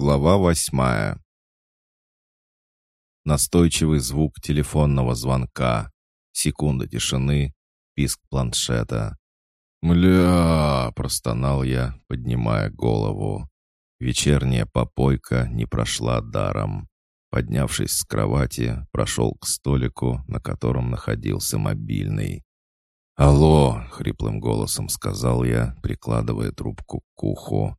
Глава восьмая. Настойчивый звук телефонного звонка. Секунда тишины. Писк планшета. «Мля!» — простонал я, поднимая голову. Вечерняя попойка не прошла даром. Поднявшись с кровати, прошел к столику, на котором находился мобильный. «Алло!» — хриплым голосом сказал я, прикладывая трубку к уху.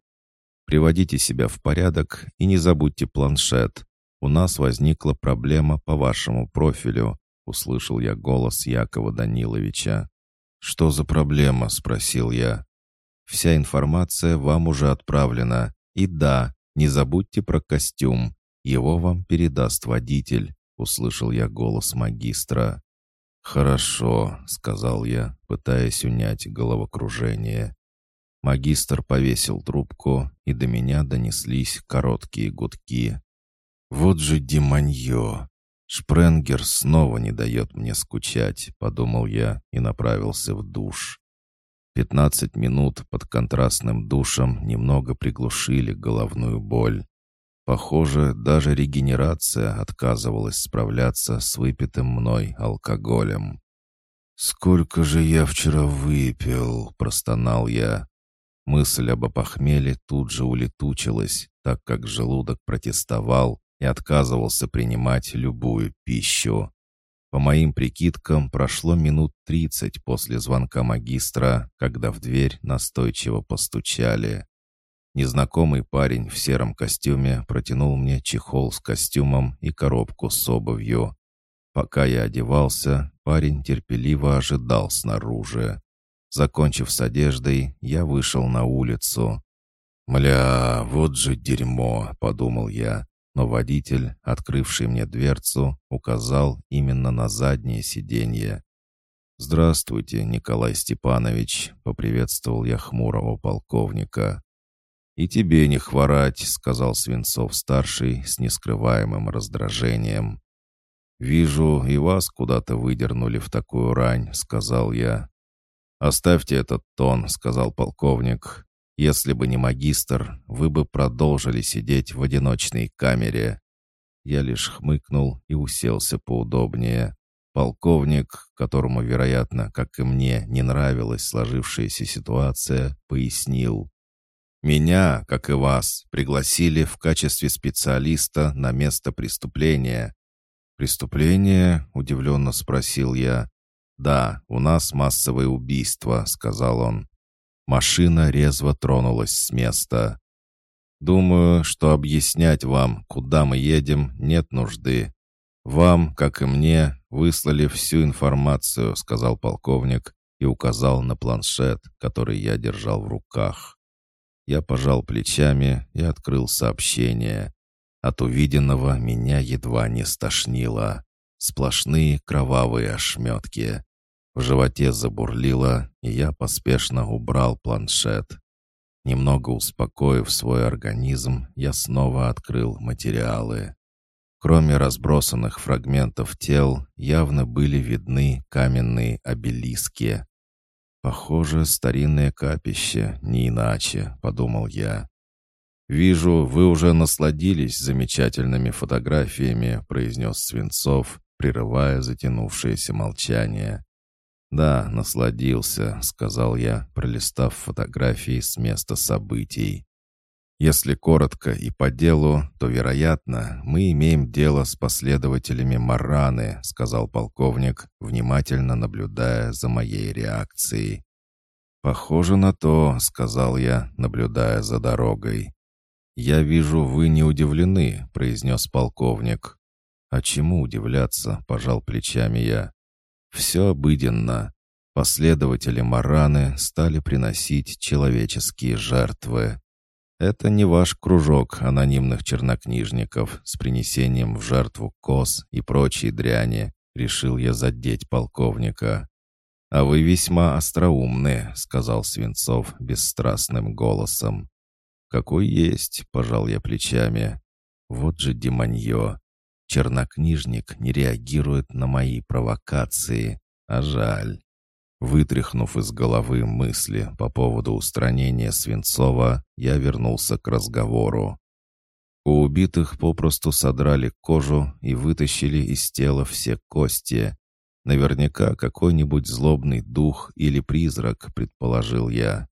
«Приводите себя в порядок и не забудьте планшет. У нас возникла проблема по вашему профилю», — услышал я голос Якова Даниловича. «Что за проблема?» — спросил я. «Вся информация вам уже отправлена. И да, не забудьте про костюм. Его вам передаст водитель», — услышал я голос магистра. «Хорошо», — сказал я, пытаясь унять головокружение. Магистр повесил трубку, и до меня донеслись короткие гудки. «Вот же демонье! Шпренгер снова не дает мне скучать», — подумал я и направился в душ. Пятнадцать минут под контрастным душем немного приглушили головную боль. Похоже, даже регенерация отказывалась справляться с выпитым мной алкоголем. «Сколько же я вчера выпил?» — простонал я. Мысль об опохмеле тут же улетучилась, так как желудок протестовал и отказывался принимать любую пищу. По моим прикидкам, прошло минут тридцать после звонка магистра, когда в дверь настойчиво постучали. Незнакомый парень в сером костюме протянул мне чехол с костюмом и коробку с обувью. Пока я одевался, парень терпеливо ожидал снаружи. Закончив с одеждой, я вышел на улицу. «Мля, вот же дерьмо!» — подумал я, но водитель, открывший мне дверцу, указал именно на заднее сиденье. «Здравствуйте, Николай Степанович», — поприветствовал я хмурого полковника. «И тебе не хворать», — сказал Свинцов-старший с нескрываемым раздражением. «Вижу, и вас куда-то выдернули в такую рань», — сказал я. «Оставьте этот тон», — сказал полковник. «Если бы не магистр, вы бы продолжили сидеть в одиночной камере». Я лишь хмыкнул и уселся поудобнее. Полковник, которому, вероятно, как и мне, не нравилась сложившаяся ситуация, пояснил. Меня, как и вас, пригласили в качестве специалиста на место преступления. «Преступление?» — удивленно спросил я. «Да, у нас массовое убийство», — сказал он. Машина резво тронулась с места. «Думаю, что объяснять вам, куда мы едем, нет нужды. Вам, как и мне, выслали всю информацию», — сказал полковник и указал на планшет, который я держал в руках. Я пожал плечами и открыл сообщение. От увиденного меня едва не стошнило. Сплошные кровавые ошметки. В животе забурлило, и я поспешно убрал планшет. Немного успокоив свой организм, я снова открыл материалы. Кроме разбросанных фрагментов тел, явно были видны каменные обелиски. «Похоже, старинное капище, не иначе», — подумал я. «Вижу, вы уже насладились замечательными фотографиями», — произнес Свинцов, прерывая затянувшееся молчание. «Да, насладился», — сказал я, пролистав фотографии с места событий. Если коротко и по делу, то, вероятно, мы имеем дело с последователями Мараны, сказал полковник, внимательно наблюдая за моей реакцией. Похоже на то, сказал я, наблюдая за дорогой. Я вижу, вы не удивлены, произнес полковник. А чему удивляться, пожал плечами я. Все обыденно. Последователи Мараны стали приносить человеческие жертвы. Это не ваш кружок анонимных чернокнижников с принесением в жертву коз и прочей дряни, решил я задеть полковника. «А вы весьма остроумны», — сказал Свинцов бесстрастным голосом. «Какой есть», — пожал я плечами. «Вот же демонье. Чернокнижник не реагирует на мои провокации, а жаль». Вытряхнув из головы мысли по поводу устранения Свинцова, я вернулся к разговору. У убитых попросту содрали кожу и вытащили из тела все кости. Наверняка какой-нибудь злобный дух или призрак, предположил я.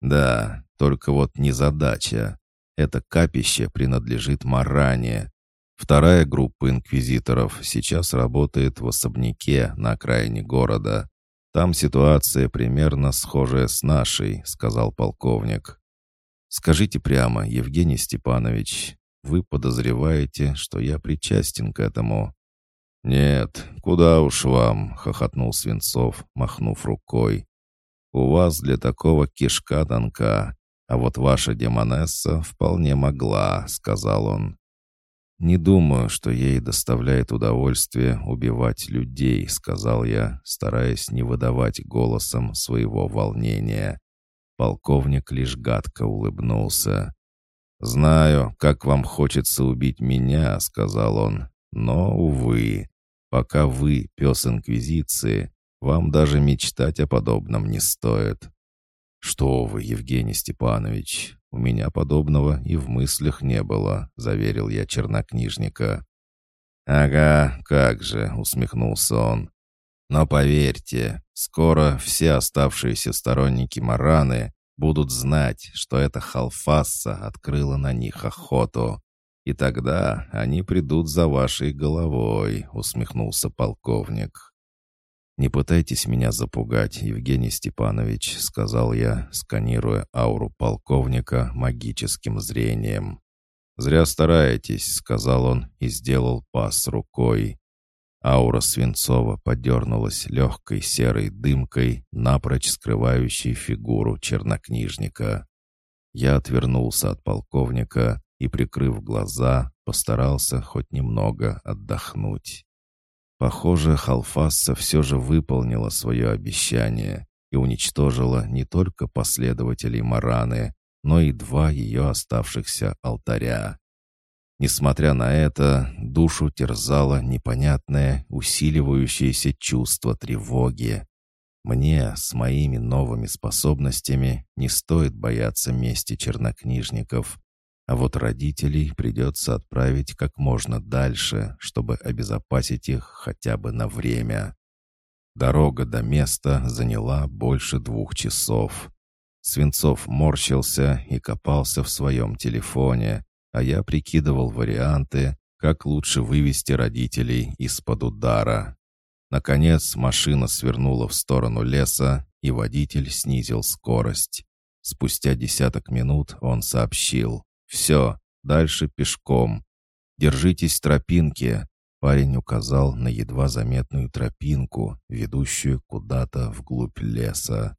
Да, только вот не задача. Это капище принадлежит Маране. Вторая группа инквизиторов сейчас работает в особняке на окраине города. Там ситуация примерно схожая с нашей», — сказал полковник. «Скажите прямо, Евгений Степанович, вы подозреваете, что я причастен к этому?» «Нет, куда уж вам», — хохотнул Свинцов, махнув рукой. «У вас для такого кишка тонка, а вот ваша демонесса вполне могла», — сказал он. «Не думаю, что ей доставляет удовольствие убивать людей», — сказал я, стараясь не выдавать голосом своего волнения. Полковник лишь гадко улыбнулся. «Знаю, как вам хочется убить меня», — сказал он, — «но, увы, пока вы пес Инквизиции, вам даже мечтать о подобном не стоит». «Что вы, Евгений Степанович, у меня подобного и в мыслях не было», — заверил я чернокнижника. «Ага, как же», — усмехнулся он. «Но поверьте, скоро все оставшиеся сторонники Мараны будут знать, что эта халфасса открыла на них охоту. И тогда они придут за вашей головой», — усмехнулся полковник. «Не пытайтесь меня запугать, Евгений Степанович», — сказал я, сканируя ауру полковника магическим зрением. «Зря стараетесь», — сказал он и сделал пас рукой. Аура Свинцова подернулась легкой серой дымкой, напрочь скрывающей фигуру чернокнижника. Я отвернулся от полковника и, прикрыв глаза, постарался хоть немного отдохнуть. Похоже, Халфасса все же выполнила свое обещание и уничтожила не только последователей Мараны, но и два ее оставшихся алтаря. Несмотря на это, душу терзало непонятное, усиливающееся чувство тревоги. Мне с моими новыми способностями не стоит бояться мести чернокнижников, а вот родителей придется отправить как можно дальше, чтобы обезопасить их хотя бы на время. Дорога до места заняла больше двух часов. Свинцов морщился и копался в своем телефоне, а я прикидывал варианты, как лучше вывести родителей из-под удара. Наконец машина свернула в сторону леса, и водитель снизил скорость. Спустя десяток минут он сообщил. «Все, дальше пешком. Держитесь тропинки». Парень указал на едва заметную тропинку, ведущую куда-то вглубь леса.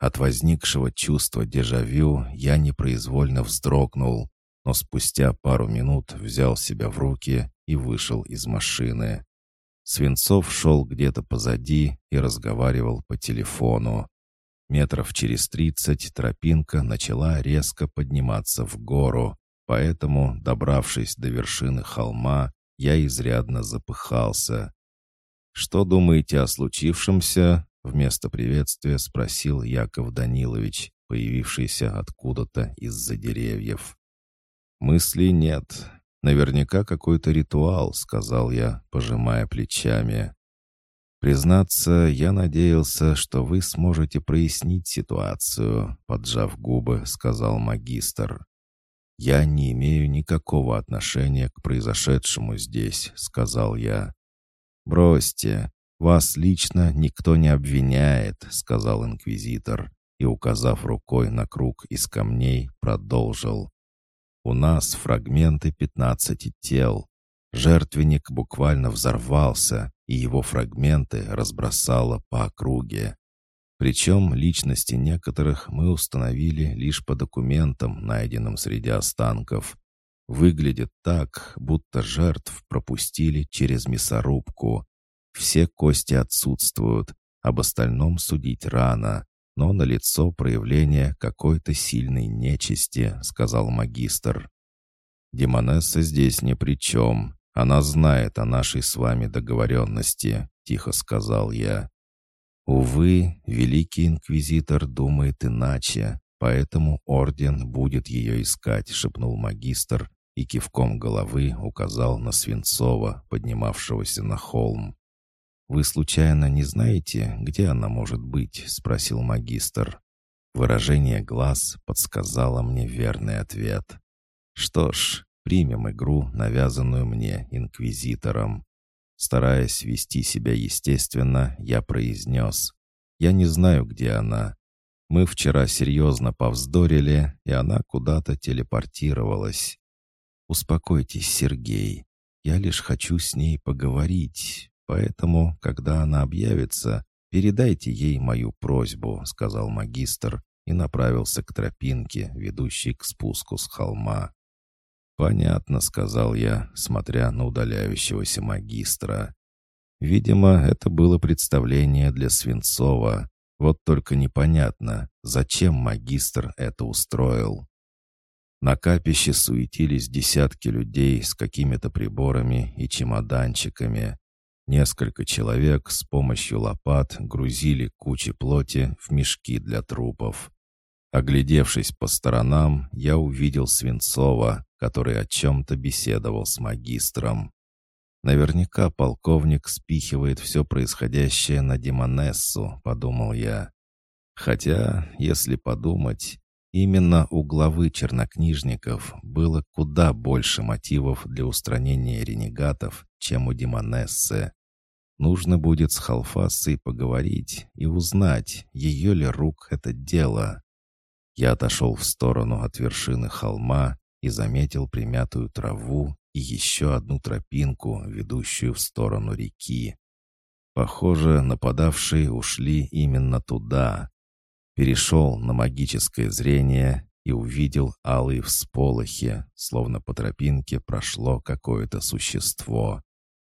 От возникшего чувства дежавю я непроизвольно вздрогнул, но спустя пару минут взял себя в руки и вышел из машины. Свинцов шел где-то позади и разговаривал по телефону. Метров через тридцать тропинка начала резко подниматься в гору, поэтому, добравшись до вершины холма, я изрядно запыхался. «Что думаете о случившемся?» — вместо приветствия спросил Яков Данилович, появившийся откуда-то из-за деревьев. «Мыслей нет. Наверняка какой-то ритуал», — сказал я, пожимая плечами. «Признаться, я надеялся, что вы сможете прояснить ситуацию», — поджав губы, сказал магистр. «Я не имею никакого отношения к произошедшему здесь», — сказал я. «Бросьте, вас лично никто не обвиняет», — сказал инквизитор и, указав рукой на круг из камней, продолжил. «У нас фрагменты пятнадцати тел, Жертвенник буквально взорвался, и его фрагменты разбросало по округе. Причем личности некоторых мы установили лишь по документам, найденным среди останков. Выглядит так, будто жертв пропустили через мясорубку. Все кости отсутствуют, об остальном судить рано, но налицо проявление какой-то сильной нечисти, сказал магистр. Демонесса здесь ни при чем. Она знает о нашей с вами договоренности», — тихо сказал я. «Увы, Великий Инквизитор думает иначе, поэтому Орден будет ее искать», — шепнул магистр и кивком головы указал на Свинцова, поднимавшегося на холм. «Вы случайно не знаете, где она может быть?» — спросил магистр. Выражение глаз подсказало мне верный ответ. «Что ж, примем игру, навязанную мне инквизитором». Стараясь вести себя естественно, я произнес. «Я не знаю, где она. Мы вчера серьезно повздорили, и она куда-то телепортировалась. Успокойтесь, Сергей. Я лишь хочу с ней поговорить. Поэтому, когда она объявится, передайте ей мою просьбу», — сказал магистр и направился к тропинке, ведущей к спуску с холма. «Понятно», — сказал я, смотря на удаляющегося магистра. Видимо, это было представление для Свинцова, вот только непонятно, зачем магистр это устроил. На капище суетились десятки людей с какими-то приборами и чемоданчиками. Несколько человек с помощью лопат грузили кучи плоти в мешки для трупов. Оглядевшись по сторонам, я увидел Свинцова, который о чем-то беседовал с магистром. Наверняка полковник спихивает все происходящее на Демонессу, подумал я. Хотя, если подумать, именно у главы чернокнижников было куда больше мотивов для устранения ренегатов, чем у Демонессы. Нужно будет с Халфасой поговорить и узнать, ее ли рук это дело. Я отошел в сторону от вершины холма и заметил примятую траву и еще одну тропинку, ведущую в сторону реки. Похоже, нападавшие ушли именно туда. Перешел на магическое зрение и увидел алые всполохи, словно по тропинке прошло какое-то существо.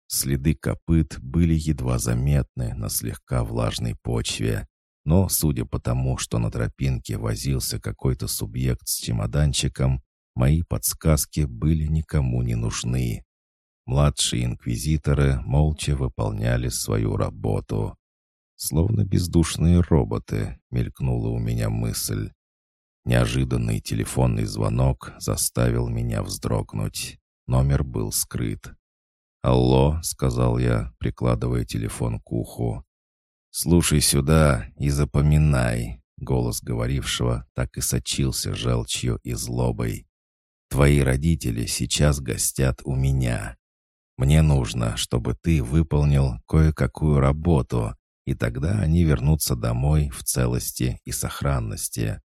Следы копыт были едва заметны на слегка влажной почве, но, судя по тому, что на тропинке возился какой-то субъект с чемоданчиком, Мои подсказки были никому не нужны. Младшие инквизиторы молча выполняли свою работу. Словно бездушные роботы, мелькнула у меня мысль. Неожиданный телефонный звонок заставил меня вздрогнуть. Номер был скрыт. «Алло», — сказал я, прикладывая телефон к уху. «Слушай сюда и запоминай», — голос говорившего так и сочился желчью и злобой. Твои родители сейчас гостят у меня. Мне нужно, чтобы ты выполнил кое-какую работу, и тогда они вернутся домой в целости и сохранности».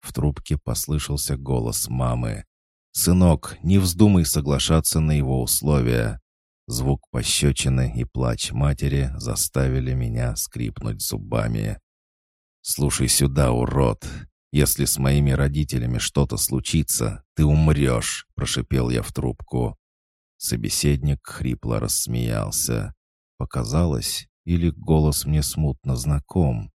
В трубке послышался голос мамы. «Сынок, не вздумай соглашаться на его условия». Звук пощечины и плач матери заставили меня скрипнуть зубами. «Слушай сюда, урод. «Если с моими родителями что-то случится, ты умрешь», — прошипел я в трубку. Собеседник хрипло рассмеялся. Показалось, или голос мне смутно знаком.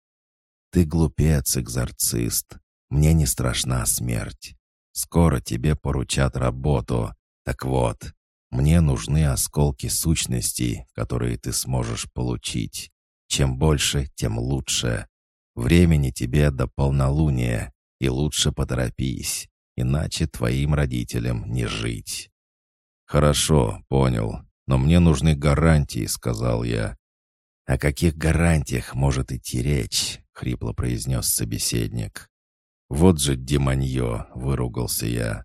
«Ты глупец, экзорцист. Мне не страшна смерть. Скоро тебе поручат работу. Так вот, мне нужны осколки сущностей, которые ты сможешь получить. Чем больше, тем лучше. Времени тебе до полнолуния, и лучше поторопись, иначе твоим родителям не жить». «Хорошо, понял, но мне нужны гарантии», — сказал я. «О каких гарантиях может идти речь?» — хрипло произнес собеседник. «Вот же демонье!» — выругался я.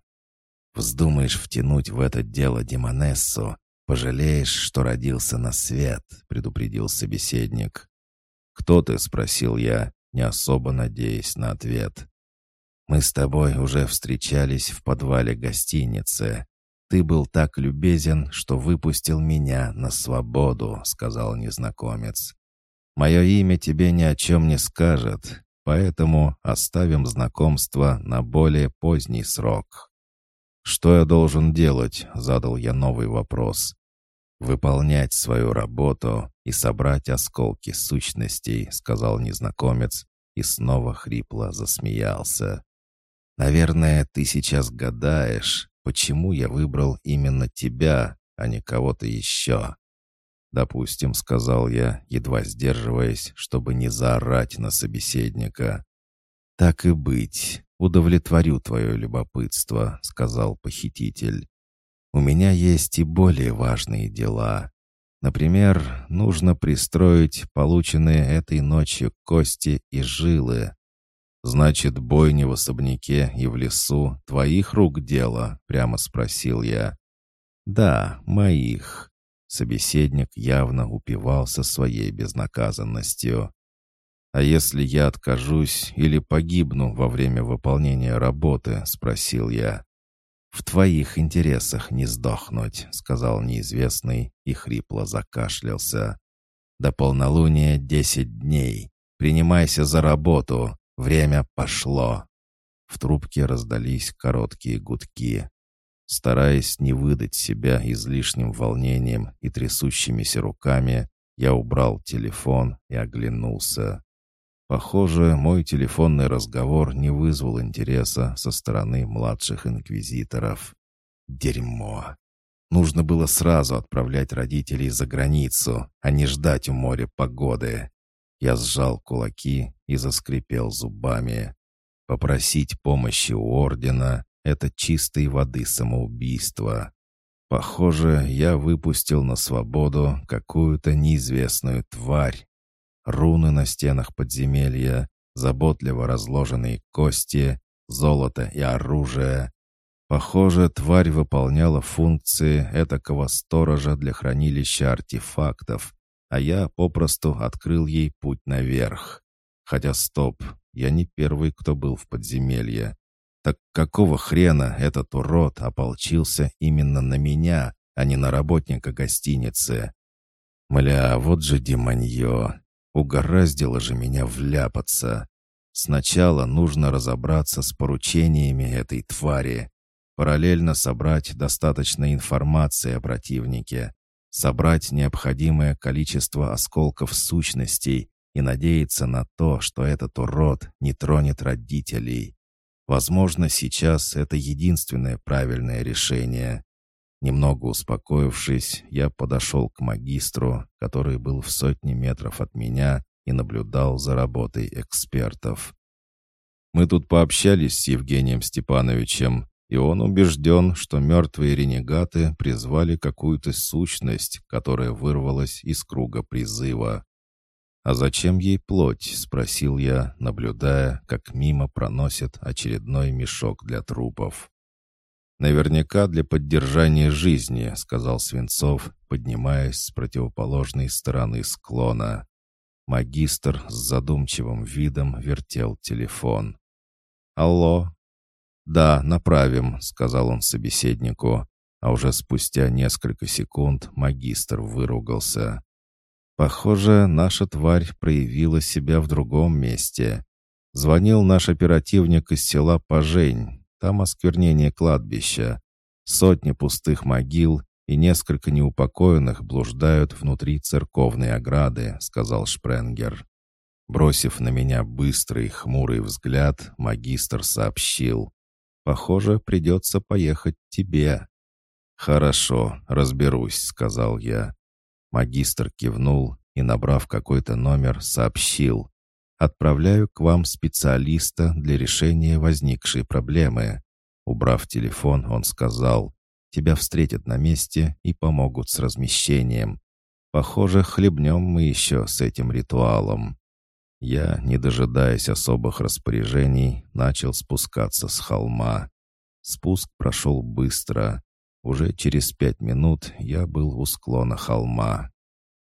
«Вздумаешь втянуть в это дело демонессу, пожалеешь, что родился на свет», — предупредил собеседник. «Кто ты?» — спросил я, не особо надеясь на ответ. «Мы с тобой уже встречались в подвале гостиницы. Ты был так любезен, что выпустил меня на свободу», — сказал незнакомец. «Мое имя тебе ни о чем не скажет, поэтому оставим знакомство на более поздний срок». «Что я должен делать?» — задал я новый вопрос. «Выполнять свою работу и собрать осколки сущностей», — сказал незнакомец и снова хрипло засмеялся. «Наверное, ты сейчас гадаешь, почему я выбрал именно тебя, а не кого-то еще». «Допустим», — сказал я, едва сдерживаясь, чтобы не заорать на собеседника. «Так и быть, удовлетворю твое любопытство», — сказал похититель. У меня есть и более важные дела. Например, нужно пристроить полученные этой ночью кости и жилы. «Значит, бойня в особняке и в лесу твоих рук дело?» — прямо спросил я. «Да, моих». Собеседник явно упивался своей безнаказанностью. «А если я откажусь или погибну во время выполнения работы?» — спросил я. «В твоих интересах не сдохнуть», — сказал неизвестный и хрипло закашлялся. «До полнолуния десять дней. Принимайся за работу. Время пошло». В трубке раздались короткие гудки. Стараясь не выдать себя излишним волнением и трясущимися руками, я убрал телефон и оглянулся. Похоже, мой телефонный разговор не вызвал интереса со стороны младших инквизиторов. Дерьмо. Нужно было сразу отправлять родителей за границу, а не ждать у моря погоды. Я сжал кулаки и заскрипел зубами. Попросить помощи у ордена это чистой воды самоубийство. Похоже, я выпустил на свободу какую-то неизвестную тварь. Руны на стенах подземелья, заботливо разложенные кости, золото и оружие. Похоже, тварь выполняла функции этакого сторожа для хранилища артефактов, а я попросту открыл ей путь наверх. Хотя стоп, я не первый, кто был в подземелье. Так какого хрена этот урод ополчился именно на меня, а не на работника гостиницы? Мля, вот же демонье. Угораздило же меня вляпаться. Сначала нужно разобраться с поручениями этой твари. Параллельно собрать достаточно информации о противнике. Собрать необходимое количество осколков сущностей и надеяться на то, что этот урод не тронет родителей. Возможно, сейчас это единственное правильное решение. Немного успокоившись, я подошел к магистру, который был в сотне метров от меня и наблюдал за работой экспертов. Мы тут пообщались с Евгением Степановичем, и он убежден, что мертвые ренегаты призвали какую-то сущность, которая вырвалась из круга призыва. «А зачем ей плоть?» — спросил я, наблюдая, как мимо проносит очередной мешок для трупов. «Наверняка для поддержания жизни», — сказал Свинцов, поднимаясь с противоположной стороны склона. Магистр с задумчивым видом вертел телефон. «Алло?» «Да, направим», — сказал он собеседнику, а уже спустя несколько секунд магистр выругался. Похоже, наша тварь проявила себя в другом месте. Звонил наш оперативник из села Пожень. Там осквернение кладбища. Сотни пустых могил и несколько неупокоенных блуждают внутри церковной ограды», — сказал Шпренгер. Бросив на меня быстрый, хмурый взгляд, магистр сообщил. «Похоже, придется поехать тебе». «Хорошо, разберусь», — сказал я. Магистр кивнул и, набрав какой-то номер, сообщил. «Отправляю к вам специалиста для решения возникшей проблемы». Убрав телефон, он сказал, «Тебя встретят на месте и помогут с размещением. Похоже, хлебнем мы еще с этим ритуалом». Я, не дожидаясь особых распоряжений, начал спускаться с холма. Спуск прошел быстро. Уже через пять минут я был у склона холма.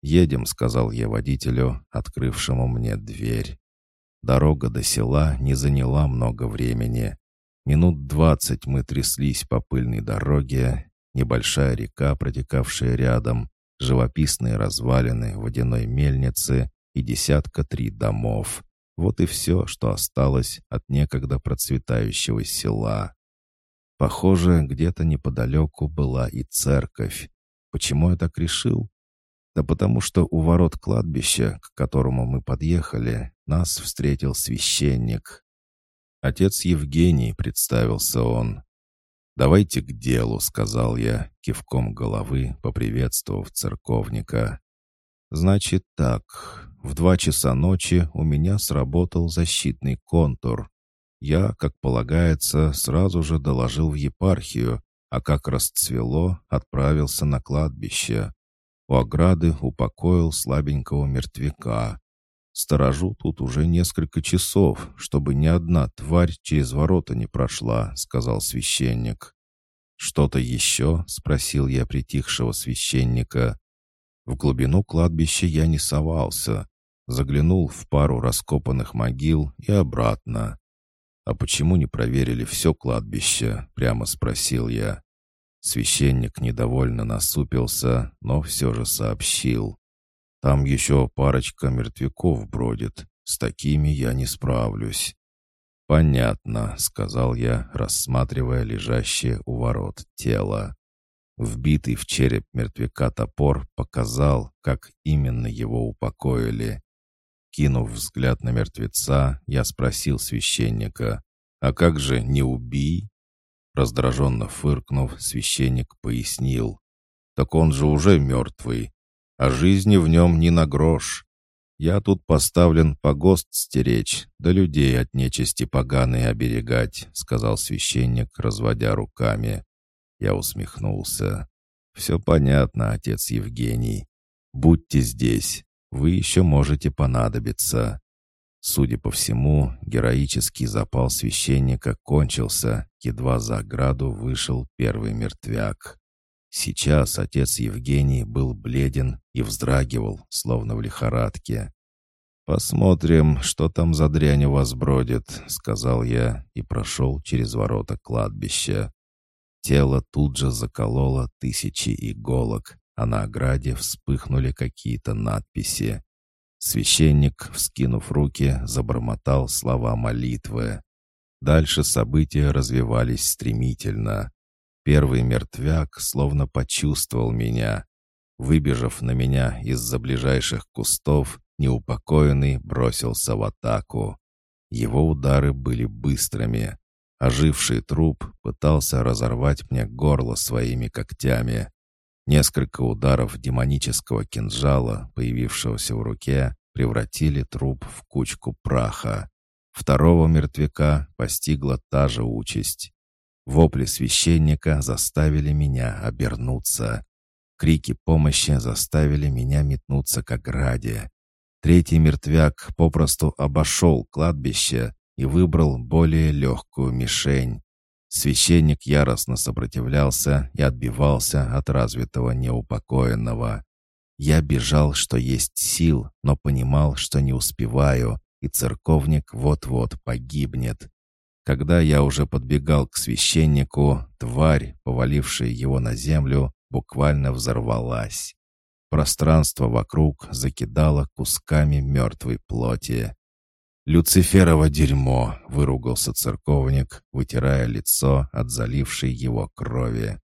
«Едем», — сказал я водителю, открывшему мне дверь. Дорога до села не заняла много времени. Минут двадцать мы тряслись по пыльной дороге, небольшая река, протекавшая рядом, живописные развалины водяной мельницы и десятка три домов. Вот и все, что осталось от некогда процветающего села. Похоже, где-то неподалеку была и церковь. Почему я так решил? Да потому что у ворот кладбища, к которому мы подъехали, нас встретил священник. Отец Евгений, представился он. «Давайте к делу», — сказал я, кивком головы, поприветствовав церковника. «Значит так, в два часа ночи у меня сработал защитный контур. Я, как полагается, сразу же доложил в епархию, а как расцвело, отправился на кладбище. У ограды упокоил слабенького мертвяка. Сторожу тут уже несколько часов, чтобы ни одна тварь через ворота не прошла», — сказал священник. «Что-то еще?» — спросил я притихшего священника. В глубину кладбища я не совался. Заглянул в пару раскопанных могил и обратно. «А почему не проверили все кладбище?» — прямо спросил я. Священник недовольно насупился, но все же сообщил. «Там еще парочка мертвяков бродит. С такими я не справлюсь». «Понятно», — сказал я, рассматривая лежащее у ворот тело. Вбитый в череп мертвяка топор показал, как именно его упокоили. Кинув взгляд на мертвеца, я спросил священника, «А как же не убий?» Раздраженно фыркнув, священник пояснил. «Так он же уже мертвый, а жизни в нем не на грош. Я тут поставлен погост стеречь, да людей от нечисти поганой оберегать», сказал священник, разводя руками. Я усмехнулся. «Все понятно, отец Евгений. Будьте здесь, вы еще можете понадобиться». Судя по всему, героический запал священника кончился, едва за ограду вышел первый мертвяк. Сейчас отец Евгений был бледен и вздрагивал, словно в лихорадке. «Посмотрим, что там за дрянь у вас бродит», — сказал я и прошел через ворота кладбища. Тело тут же закололо тысячи иголок, а на ограде вспыхнули какие-то надписи. Священник, вскинув руки, забормотал слова молитвы. Дальше события развивались стремительно. Первый мертвяк словно почувствовал меня. Выбежав на меня из-за ближайших кустов, неупокоенный бросился в атаку. Его удары были быстрыми. Оживший труп пытался разорвать мне горло своими когтями. Несколько ударов демонического кинжала, появившегося в руке, превратили труп в кучку праха. Второго мертвяка постигла та же участь. Вопли священника заставили меня обернуться. Крики помощи заставили меня метнуться к ограде. Третий мертвяк попросту обошел кладбище и выбрал более легкую мишень. Священник яростно сопротивлялся и отбивался от развитого неупокоенного. Я бежал, что есть сил, но понимал, что не успеваю, и церковник вот-вот погибнет. Когда я уже подбегал к священнику, тварь, повалившая его на землю, буквально взорвалась. Пространство вокруг закидало кусками мертвой плоти. «Люциферово дерьмо!» — выругался церковник, вытирая лицо от залившей его крови.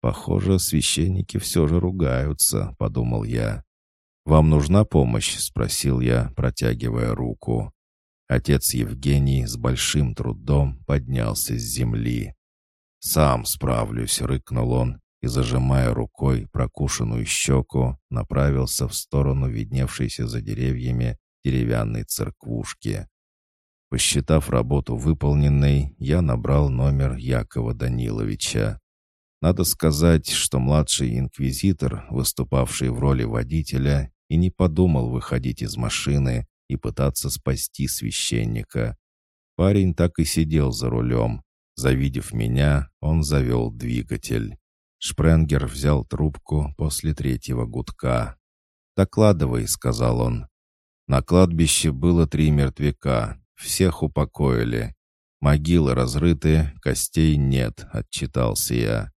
«Похоже, священники все же ругаются», — подумал я. «Вам нужна помощь?» — спросил я, протягивая руку. Отец Евгений с большим трудом поднялся с земли. «Сам справлюсь», — рыкнул он и, зажимая рукой прокушенную щеку, направился в сторону видневшейся за деревьями деревянной церквушки. Посчитав работу выполненной, я набрал номер Якова Даниловича. Надо сказать, что младший инквизитор, выступавший в роли водителя, и не подумал выходить из машины и пытаться спасти священника. Парень так и сидел за рулем. Завидев меня, он завел двигатель. Шпренгер взял трубку после третьего гудка. «Докладывай», — сказал он. На кладбище было три мертвяка. Всех упокоили. Могилы разрыты, костей нет, отчитался я.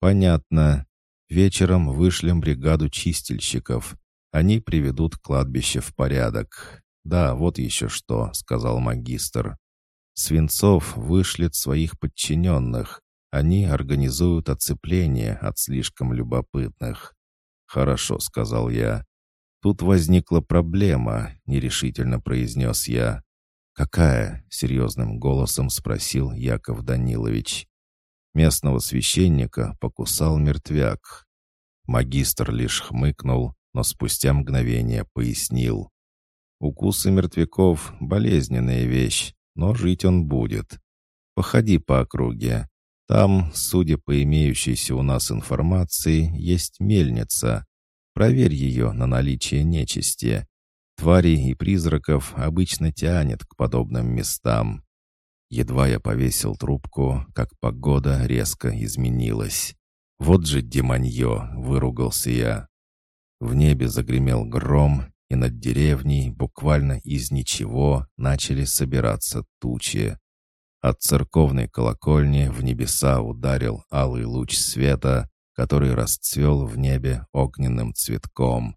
Понятно. Вечером вышлем бригаду чистильщиков. Они приведут кладбище в порядок. Да, вот еще что, сказал магистр. Свинцов вышлет своих подчиненных. Они организуют оцепление от слишком любопытных. «Хорошо», — сказал я. «Тут возникла проблема», — нерешительно произнес я. «Какая?» — серьезным голосом спросил Яков Данилович. Местного священника покусал мертвяк. Магистр лишь хмыкнул, но спустя мгновение пояснил. «Укусы мертвяков — болезненная вещь, но жить он будет. Походи по округе. Там, судя по имеющейся у нас информации, есть мельница. Проверь ее на наличие нечисти. Тварей и призраков обычно тянет к подобным местам. Едва я повесил трубку, как погода резко изменилась. «Вот же демонье!» — выругался я. В небе загремел гром, и над деревней буквально из ничего начали собираться тучи. От церковной колокольни в небеса ударил алый луч света, который расцвел в небе огненным цветком.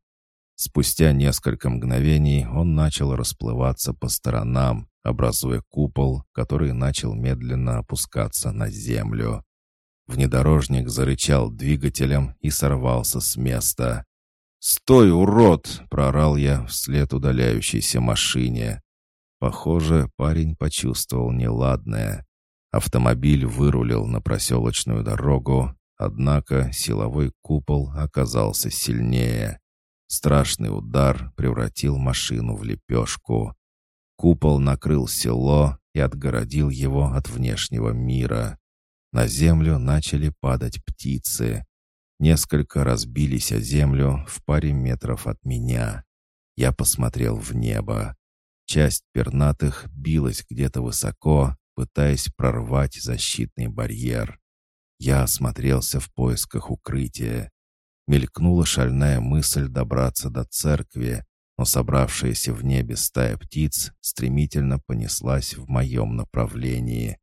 Спустя несколько мгновений он начал расплываться по сторонам, образуя купол, который начал медленно опускаться на землю. Внедорожник зарычал двигателем и сорвался с места. «Стой, урод!» — прорал я вслед удаляющейся машине. Похоже, парень почувствовал неладное. Автомобиль вырулил на проселочную дорогу, однако силовой купол оказался сильнее. Страшный удар превратил машину в лепешку. Купол накрыл село и отгородил его от внешнего мира. На землю начали падать птицы. Несколько разбились о землю в паре метров от меня. Я посмотрел в небо. Часть пернатых билась где-то высоко, пытаясь прорвать защитный барьер. Я осмотрелся в поисках укрытия. Мелькнула шальная мысль добраться до церкви, но собравшаяся в небе стая птиц стремительно понеслась в моем направлении.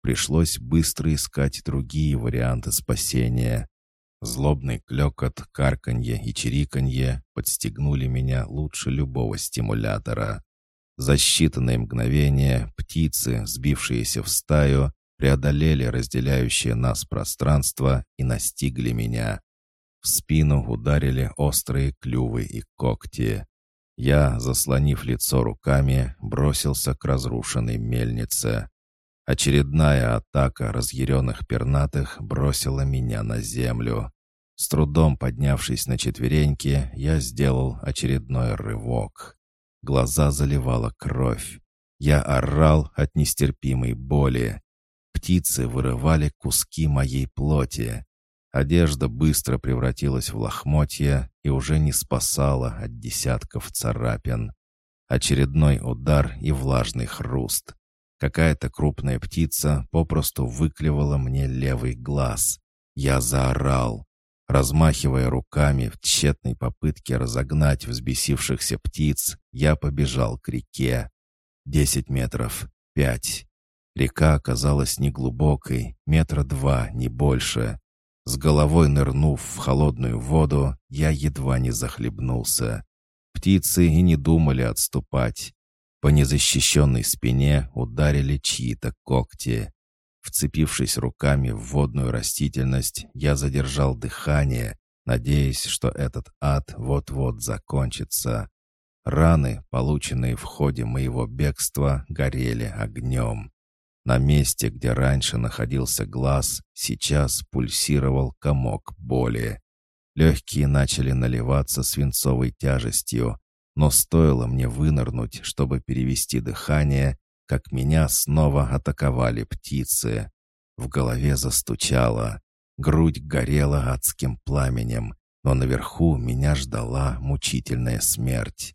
Пришлось быстро искать другие варианты спасения. Злобный клекот, карканье и чириканье подстегнули меня лучше любого стимулятора. За считанные мгновения птицы, сбившиеся в стаю, преодолели разделяющее нас пространство и настигли меня. В спину ударили острые клювы и когти. Я, заслонив лицо руками, бросился к разрушенной мельнице. Очередная атака разъяренных пернатых бросила меня на землю. С трудом поднявшись на четвереньки, я сделал очередной рывок. Глаза заливала кровь. Я орал от нестерпимой боли. Птицы вырывали куски моей плоти. Одежда быстро превратилась в лохмотья и уже не спасала от десятков царапин. Очередной удар и влажный хруст. Какая-то крупная птица попросту выклевала мне левый глаз. Я заорал. Размахивая руками в тщетной попытке разогнать взбесившихся птиц, я побежал к реке. Десять метров, пять. Река оказалась неглубокой, метра два, не больше. С головой нырнув в холодную воду, я едва не захлебнулся. Птицы и не думали отступать. По незащищенной спине ударили чьи-то когти. Вцепившись руками в водную растительность, я задержал дыхание, надеясь, что этот ад вот-вот закончится. Раны, полученные в ходе моего бегства, горели огнем. На месте, где раньше находился глаз, сейчас пульсировал комок боли. Легкие начали наливаться свинцовой тяжестью, но стоило мне вынырнуть, чтобы перевести дыхание, как меня снова атаковали птицы. В голове застучало, грудь горела адским пламенем, но наверху меня ждала мучительная смерть.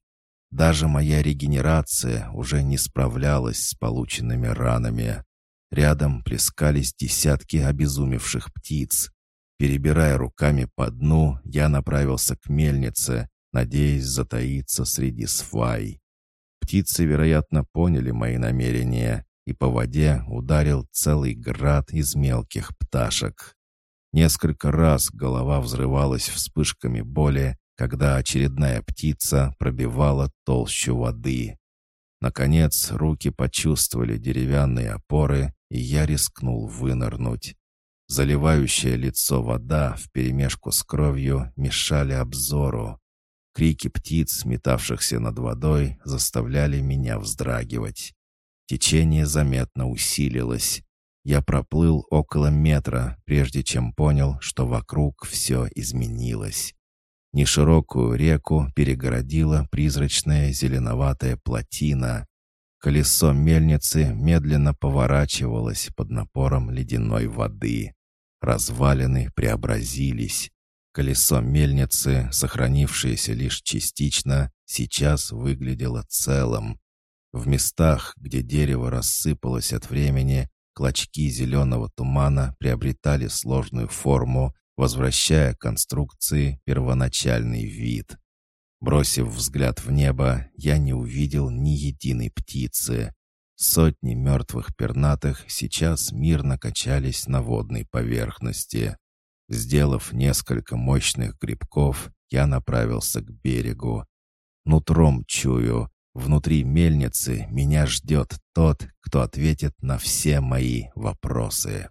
Даже моя регенерация уже не справлялась с полученными ранами. Рядом плескались десятки обезумевших птиц. Перебирая руками по дну, я направился к мельнице, надеясь затаиться среди свай. Птицы, вероятно, поняли мои намерения, и по воде ударил целый град из мелких пташек. Несколько раз голова взрывалась вспышками боли, когда очередная птица пробивала толщу воды. Наконец, руки почувствовали деревянные опоры, и я рискнул вынырнуть. Заливающее лицо вода вперемешку с кровью мешали обзору. Крики птиц, метавшихся над водой, заставляли меня вздрагивать. Течение заметно усилилось. Я проплыл около метра, прежде чем понял, что вокруг все изменилось. Неширокую реку перегородила призрачная зеленоватая плотина. Колесо мельницы медленно поворачивалось под напором ледяной воды. Развалины преобразились. Колесо мельницы, сохранившееся лишь частично, сейчас выглядело целым. В местах, где дерево рассыпалось от времени, клочки зеленого тумана приобретали сложную форму, возвращая конструкции первоначальный вид. Бросив взгляд в небо, я не увидел ни единой птицы. Сотни мертвых пернатых сейчас мирно качались на водной поверхности. Сделав несколько мощных грибков, я направился к берегу. Нутром чую, внутри мельницы меня ждет тот, кто ответит на все мои вопросы.